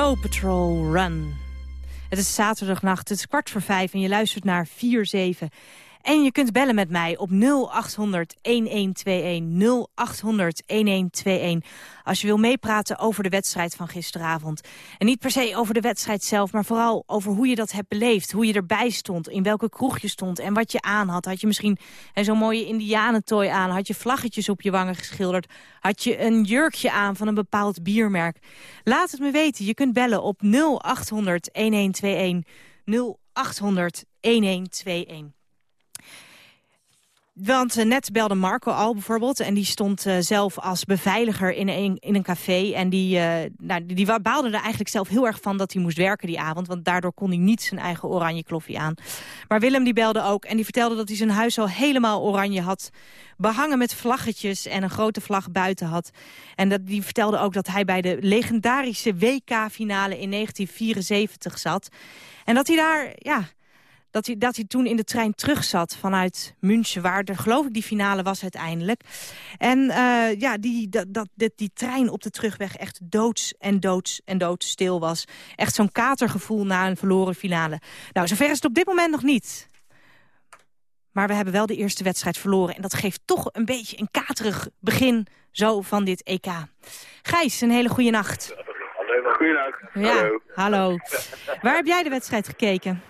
Snow Patrol Run. Het is zaterdagnacht, het is kwart voor vijf en je luistert naar 4-7. En je kunt bellen met mij op 0800 1121 0800 1121 als je wil meepraten over de wedstrijd van gisteravond. En niet per se over de wedstrijd zelf, maar vooral over hoe je dat hebt beleefd. Hoe je erbij stond, in welke kroeg je stond en wat je aan had. Had je misschien zo'n mooie indianentooi aan? Had je vlaggetjes op je wangen geschilderd? Had je een jurkje aan van een bepaald biermerk? Laat het me weten. Je kunt bellen op 0800 1121 0800 1121. Want eh, net belde Marco al bijvoorbeeld. En die stond uh, zelf als beveiliger in een, in een café. En die, uh, nou, die, die baalde er eigenlijk zelf heel erg van dat hij moest werken die avond. Want daardoor kon hij niet zijn eigen oranje kloffie aan. Maar Willem die belde ook. En die vertelde dat hij zijn huis al helemaal oranje had. Behangen met vlaggetjes en een grote vlag buiten had. En dat, die vertelde ook dat hij bij de legendarische WK-finale in 1974 zat. En dat hij daar... ja dat hij, dat hij toen in de trein terug zat vanuit München... waar er geloof ik die finale was uiteindelijk. En uh, ja, die, dat, dat, die, die trein op de terugweg echt doods en doods en doodstil was. Echt zo'n katergevoel na een verloren finale. Nou, zover is het op dit moment nog niet. Maar we hebben wel de eerste wedstrijd verloren. En dat geeft toch een beetje een katerig begin zo van dit EK. Gijs, een hele goede nacht. Goeienacht. Ja, hallo. hallo. Waar heb jij de wedstrijd gekeken?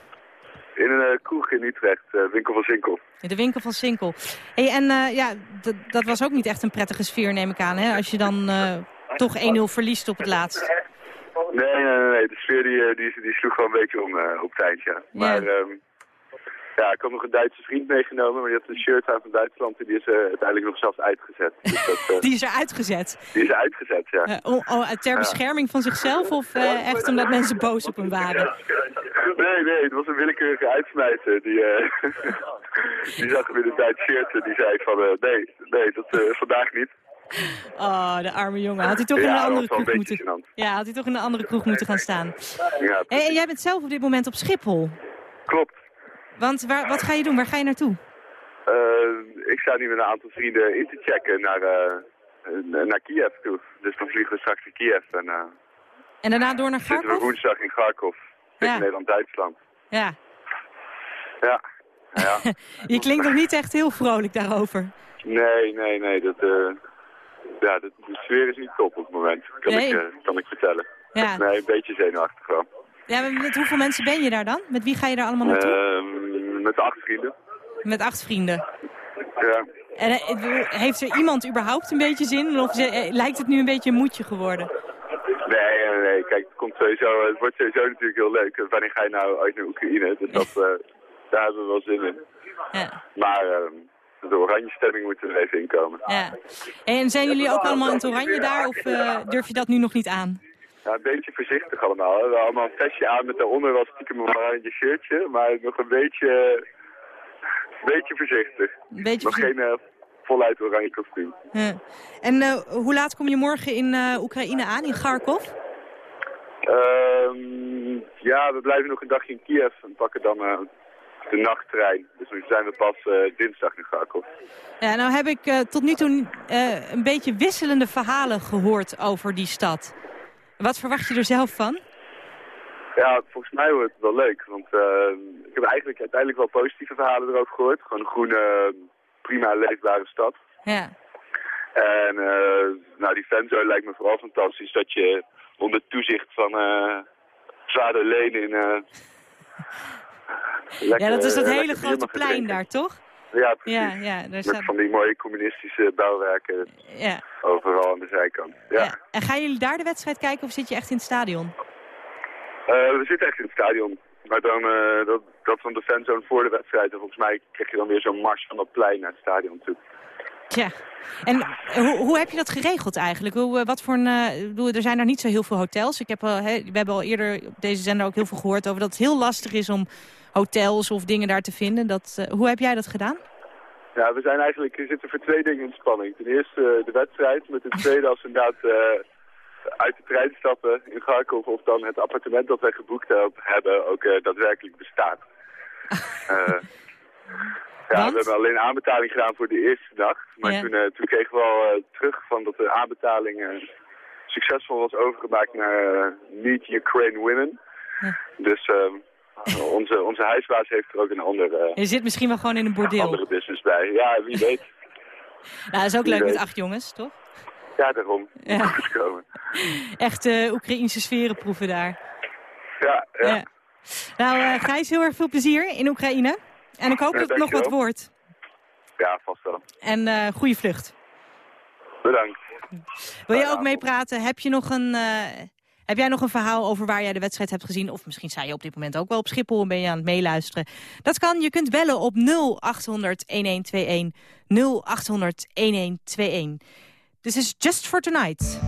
In een uh, kroeg in Utrecht, uh, winkel van Sinkel. In de winkel van Sinkel. Hey, en uh, ja, dat was ook niet echt een prettige sfeer, neem ik aan, hè? Als je dan toch 1-0 verliest op het laatst. Nee, nee, nee, nee. de sfeer die, die, die sloeg gewoon een beetje om op het eind, ja. Maar ja. Um, ja, ik had nog een Duitse vriend meegenomen, maar die had een shirt aan van Duitsland en die is uiteindelijk nog zelfs uitgezet. Dus dat, *laughs* die is er uitgezet? Die is er uitgezet, ja. oh, oh, ter bescherming van zichzelf of echt omdat mensen boos op hem waren? Nee, nee, het was een willekeurige uitsmijter. Die, uh, *laughs* die zag hem in een Duits shirt en die zei van uh, nee, nee, dat uh, vandaag niet. Oh, de arme jongen. Had hij toch ja, in een andere kroeg een moeten... Genant. Ja, had hij toch in een andere kroeg moeten gaan staan. Ja, hey, en jij bent zelf op dit moment op Schiphol. Klopt. Want waar, wat ga je doen? Waar ga je naartoe? ik sta nu met een aantal vrienden in te checken naar, naar Kiev toe. Dus dan vliegen we straks naar Kiev. En, en daarna door naar Zitten we Kharkov? woensdag in Kharkov. Nederland-Duitsland. Ja. Ja. *laughs* ja. je klinkt nog niet echt heel vrolijk daarover. Nee, nee, nee. Dat, uh, ja, de, de sfeer is niet top op het moment. Kan, Nee. ik, uh, kan ik vertellen. Ja. Nee, een beetje zenuwachtig wel. Ja, maar met hoeveel mensen ben je daar dan? Met wie ga je daar allemaal naartoe? Ehm, met acht vrienden. Met acht vrienden. Ja. En eh, heeft er iemand überhaupt een beetje zin? Of eh, lijkt het nu een beetje een moedje geworden? Nee. Kijk, het, komt sowieso, het wordt sowieso natuurlijk heel leuk. Wanneer ga je nou uit naar Oekraïne? Dus dat, eh, daar hebben we wel zin in. Ja. Maar ehm, de oranje stemming moet er even inkomen. Ja. En zijn jullie ook allemaal in het oranje daar? Of eh, durf je dat nu nog niet aan? Ja, een beetje voorzichtig allemaal. We hebben allemaal een vestje aan met daaronder wel stiekem een oranje shirtje. Maar nog een beetje, een beetje voorzichtig. Een beetje nog geen eh, voluit oranje kostuum. Ja. En hoe laat kom je morgen in Oekraïne aan, in Kharkov? Ehm, ja, we blijven nog een dagje in Kiev en pakken dan eh, de nachttrein. Dus nu zijn we pas eh, dinsdag in Kharkov. Ja, nou heb ik eh, tot nu toe een beetje wisselende verhalen gehoord over die stad. Wat verwacht je er zelf van? Ja, volgens mij wordt het wel leuk. Want eh, ik heb eigenlijk uiteindelijk wel positieve verhalen erover gehoord. Gewoon een groene, prima leefbare stad. Ja. En nou, die fanzone lijkt me vooral fantastisch. Dat je onder toezicht van eh vader Leen in... eh, lekker, ja, dat is dat eh, hele grote plein daar, toch? Ja, precies. Ja, ja, daar Met staat... van die mooie communistische bouwwerken ja. overal aan de zijkant. Ja. Ja. En gaan jullie daar de wedstrijd kijken of zit je echt in het stadion? We zitten echt in het stadion. Maar dan, eh, dat, dat van de fanzone voor de wedstrijd. En volgens mij krijg je dan weer zo'n mars van dat plein naar het stadion toe. Tja. En hoe, hoe heb je dat geregeld eigenlijk? Hoe, eh, wat voor een, eh, er zijn er niet zo heel veel hotels. Ik heb al, we hebben al eerder op deze zender ook heel veel gehoord over dat het heel lastig is om hotels of dingen daar te vinden. Dat, eh, hoe heb jij dat gedaan? Ja, we zijn eigenlijk, we zitten voor twee dingen in spanning. Ten eerste de wedstrijd, met ten tweede als we inderdaad uit de trein stappen in Kharkov of dan het appartement dat wij geboekt heb- hebben ook daadwerkelijk bestaat. *laughs* Ja, we hebben alleen aanbetaling gedaan voor de eerste nacht. Maar Ja. toen, eh, toen kregen we al eh, terug van dat de aanbetaling eh, succesvol was overgemaakt naar Meet Ukraine Women. Dus ehm, *laughs* onze, onze huisbaas heeft er ook een andere, Je zit misschien wel gewoon in een bordeel. andere business bij. Ja, wie *laughs* weet. Nou, dat is ook Wie leuk met acht jongens, toch? Ja, daarom. *laughs* Ja. Komen. Echt Oekraïnse sferen proeven daar. Ja, ja. Nou, Gijs, heel erg veel plezier in Oekraïne. En ik hoop dat het nog wat wordt. Ja, vast wel. En eh goede vlucht. Bedankt. Wil je ook meepraten? Heb, je nog een, eh, heb jij nog een verhaal over waar jij de wedstrijd hebt gezien? Of misschien sta je op dit moment ook wel op Schiphol en ben je aan het meeluisteren. Dat kan. Je kunt bellen op 0800 1121. 0800 1121. This is Just for Tonight.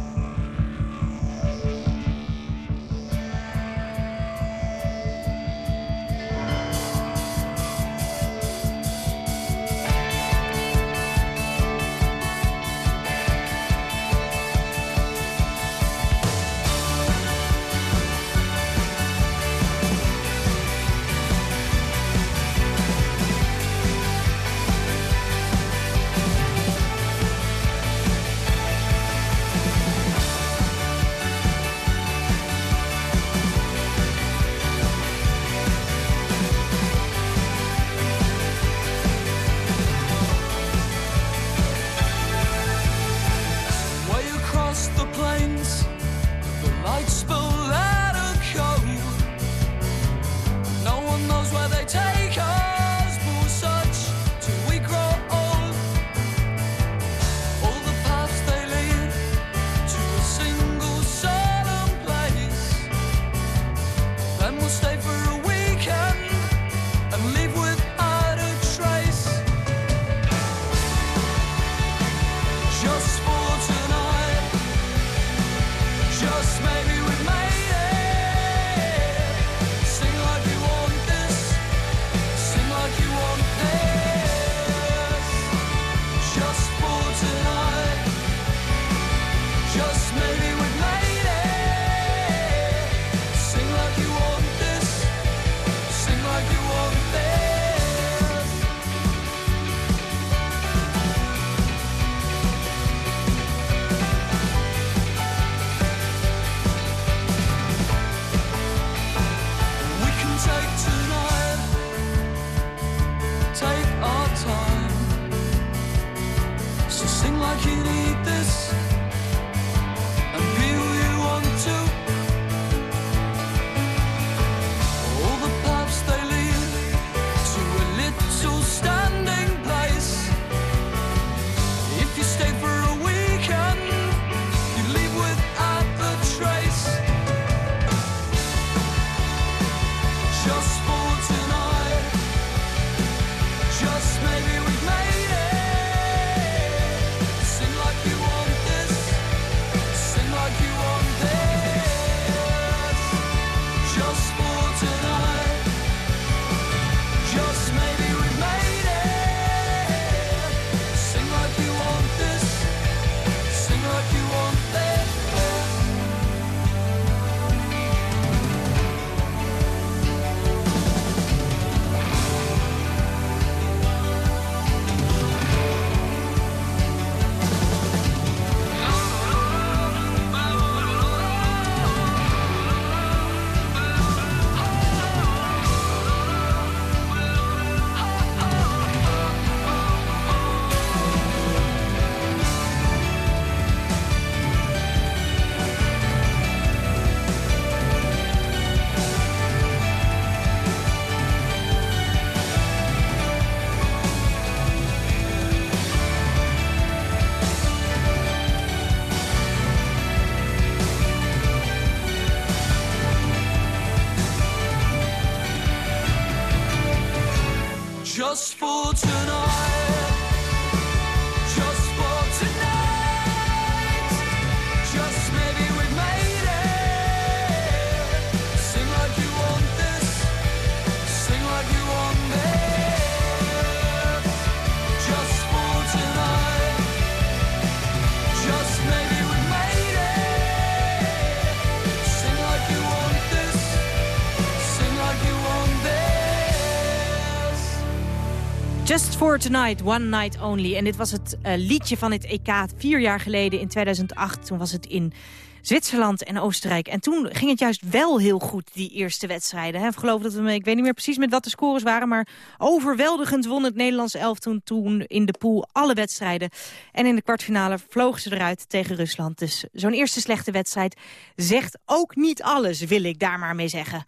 For Tonight, One Night Only. En dit was het eh, liedje van het EK vier jaar geleden in 2008. Toen was het in Zwitserland en Oostenrijk. En toen ging het juist wel heel goed, die eerste wedstrijden. Hè. Ik geloof dat we, ik weet niet meer precies met wat de scores waren... maar overweldigend won het Nederlands elf toen, toen in de pool alle wedstrijden. En in de kwartfinale vlogen ze eruit tegen Rusland. Dus zo'n eerste slechte wedstrijd zegt ook niet alles, wil ik daar maar mee zeggen.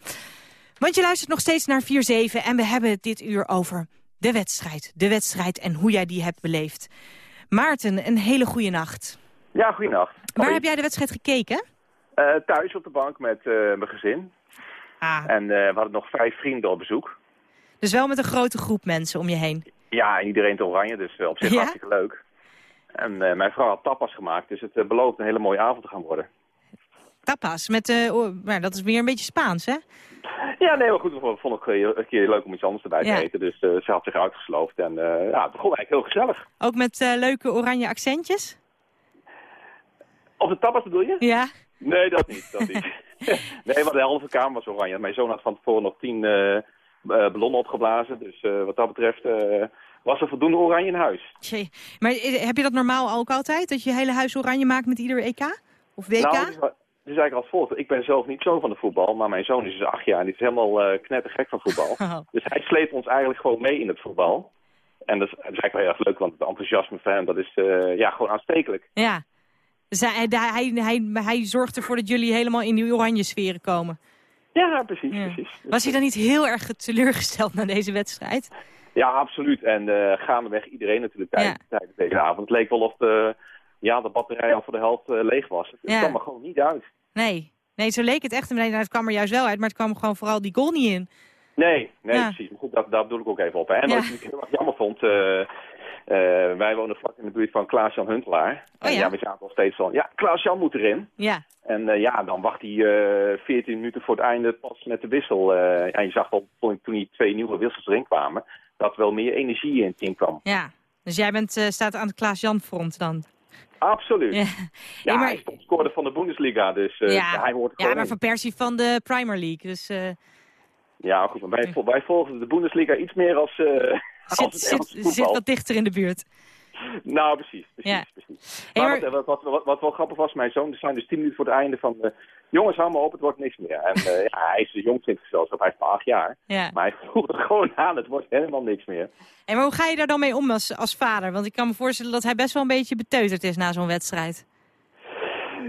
Want je luistert nog steeds naar 4-7 en we hebben dit uur over de wedstrijd. De wedstrijd en hoe jij die hebt beleefd. Maarten, een hele goede nacht. Ja, goeienacht. Waar heb jij de wedstrijd gekeken? Eh, thuis op de bank met eh, mijn gezin. Ah. En eh, we hadden nog vijf vrienden op bezoek. Dus wel met een grote groep mensen om je heen. Ja, en iedereen te oranje, dus op zich Ja? hartstikke leuk. En mijn vrouw had tapas gemaakt, dus het belooft een hele mooie avond te gaan worden. Tapas, met, maar dat is weer een beetje Spaans, hè? Ja, nee, maar goed, we vonden het een keer leuk om iets anders erbij Ja. te eten. Dus eh, ze had zich uitgesloofd en eh, ja, het begon eigenlijk heel gezellig. Ook met eh, leuke oranje accentjes? Op de tapas bedoel je? Ja. Nee, dat niet. Dat niet. *laughs* nee, maar de halve kamer was oranje. Mijn zoon had van tevoren nog tien ballonnen opgeblazen. Dus wat dat betreft was er voldoende oranje in huis. Tjee. Maar heb je dat normaal ook altijd? Dat je je hele huis oranje maakt met ieder EK? Of WK? Nou, is, is eigenlijk als volgt. Ik ben zelf niet zo van de voetbal, maar mijn zoon is dus acht jaar en die is helemaal eh knettergek van voetbal. *laughs* Oh. Dus hij sleept ons eigenlijk gewoon mee in het voetbal. En dat is, dat is eigenlijk wel heel erg leuk, want het enthousiasme van hem, dat is eh, ja, gewoon aanstekelijk. Ja. Dus hij, hij, hij, hij zorgt ervoor dat jullie helemaal in die oranje sferen komen. Ja, precies, precies. Was hij dan niet heel erg teleurgesteld na deze wedstrijd? Ja, absoluut. En eh gaandeweg iedereen natuurlijk tijdens, tijdens deze avond. Het leek wel of de, ja, de batterij al voor de helft eh, leeg was. Het Ja. kwam er gewoon niet uit. Nee. Nee, zo leek het echt. Nee, het kwam er juist wel uit, maar het kwam gewoon vooral die goal niet in. Nee, nee, Ja. precies. Maar goed, dat, daar bedoel ik ook even op. Hè. En wat ik heel erg jammer vond, eh, eh, wij wonen vlak in de buurt van Klaas-Jan Huntelaar. Oh en ja? we zaten al steeds van, ja, Klaas-Jan moet erin. Ja. En ja, dan wacht hij eh 14 minuten voor het einde pas met de vissel. eh en je zag al toen, die twee nieuwe wissels erin kwamen, dat wel meer energie in het team kwam. Ja. Dus jij bent, staat aan het Klaas-Jan-front dan? Absoluut. Ja. Maar- hij is topscorer van de Bundesliga, dus eh, ja. hij hoort ja, maar. Van Persie van de Premier League. Dus eh, Ja, goed, maar wij, wij volgen de Bundesliga iets meer als, eh *laughs* zit, zit, zit wat dichter in de buurt. Nou, precies. precies, Ja. precies. Hey, Maar maar- wat, wat, wat, wat, wel grappig was, mijn zoon, er zijn dus tien minuten voor het einde van... eh, jongens, hou maar op, het wordt niks meer. En eh, ja, hij is de jongste in het gezelschap, hij is maar acht jaar. Ja. Maar hij voelt er gewoon aan, het wordt helemaal niks meer. En maar hoe ga je daar dan mee om als, als vader? Want ik kan me voorstellen dat hij best wel een beetje beteuterd is na zo'n wedstrijd.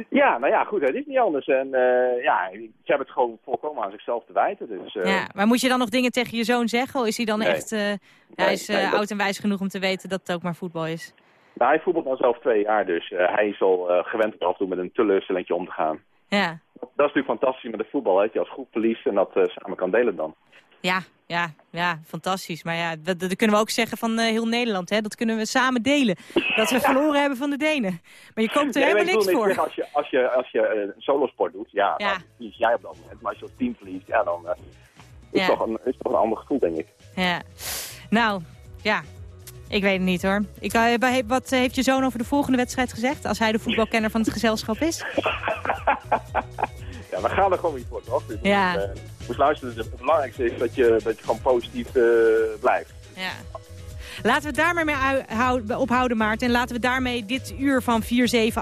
Ja, nou ja, goed, het is niet anders. En eh, ja, ze hebben het gewoon volkomen aan zichzelf te wijten. Dus, eh, ja. Maar moet je dan nog dingen tegen je zoon zeggen? Of is hij dan Nee. echt... hij is nee, dat- oud en wijs genoeg om te weten dat het ook maar voetbal is? Nou, hij voetbalt nou zelf twee jaar, dus hij is al gewend om af en toe met een teleurstellingje om te gaan. Ja. Dat is natuurlijk fantastisch met de voetbal, dat je als groep verliest en dat eh, samen kan delen dan. Ja, ja, ja, fantastisch. Maar ja, dat, dat kunnen we ook zeggen van eh, heel Nederland. Hè? Dat kunnen we samen delen. Dat we verloren hebben van de Denen. Maar je koopt er Nee, helemaal ik niks voor. Als je, als je, als je eh, een solosport doet, ja, Ja. dan verlies jij op dat moment. Maar als je als team verliest, ja, dan eh, is, Ja. toch een, is toch een ander gevoel, denk ik. Ja. Nou, ja. Ik weet het niet hoor. Ik, eh, wat heeft je zoon over de volgende wedstrijd gezegd? Als hij de voetbalkenner van het gezelschap is? *laughs* Ja, we gaan er gewoon niet voor, toch? Dus, Ja. eh, moet luisteren, het belangrijkste is dat je, dat je gewoon positief eh, blijft. Ja. Laten we het daar maar mee ophouden, Maarten. En laten we daarmee dit uur van 4-7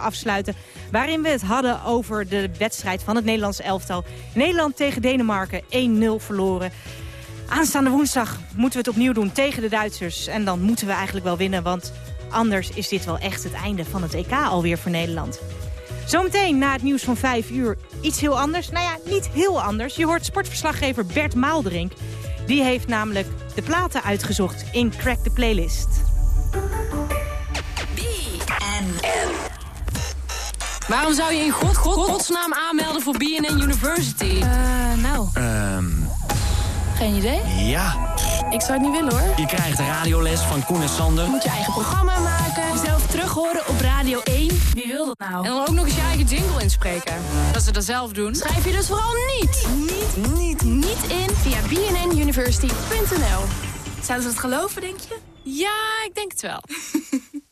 afsluiten. Waarin we het hadden over de wedstrijd van het Nederlands elftal. Nederland tegen Denemarken, 1-0 verloren. Aanstaande woensdag moeten we het opnieuw doen tegen de Duitsers. En dan moeten we eigenlijk wel winnen, want anders is dit wel echt het einde van het EK alweer voor Nederland. Zometeen na het nieuws van 5 uur iets heel anders. Nou ja, niet heel anders. Je hoort sportverslaggever Bert Maalderink. Die heeft namelijk de platen uitgezocht in Crack the Playlist. Waarom zou je in god, god, godsnaam aanmelden voor BNN University? nou, Ehm, geen idee. ja. Ik zou het niet willen hoor. Je krijgt radioles van Koen en Sander. Je moet je eigen programma maken. Jezelf terug horen op Radio 1. Wie wil dat nou? En dan ook nog eens je eigen jingle inspreken. Dat ze dat zelf doen. Schrijf je dus vooral niet. Niet, niet, niet in via bnnuniversity.nl. Zouden ze het geloven, denk je? Ja, ik denk het wel. *laughs*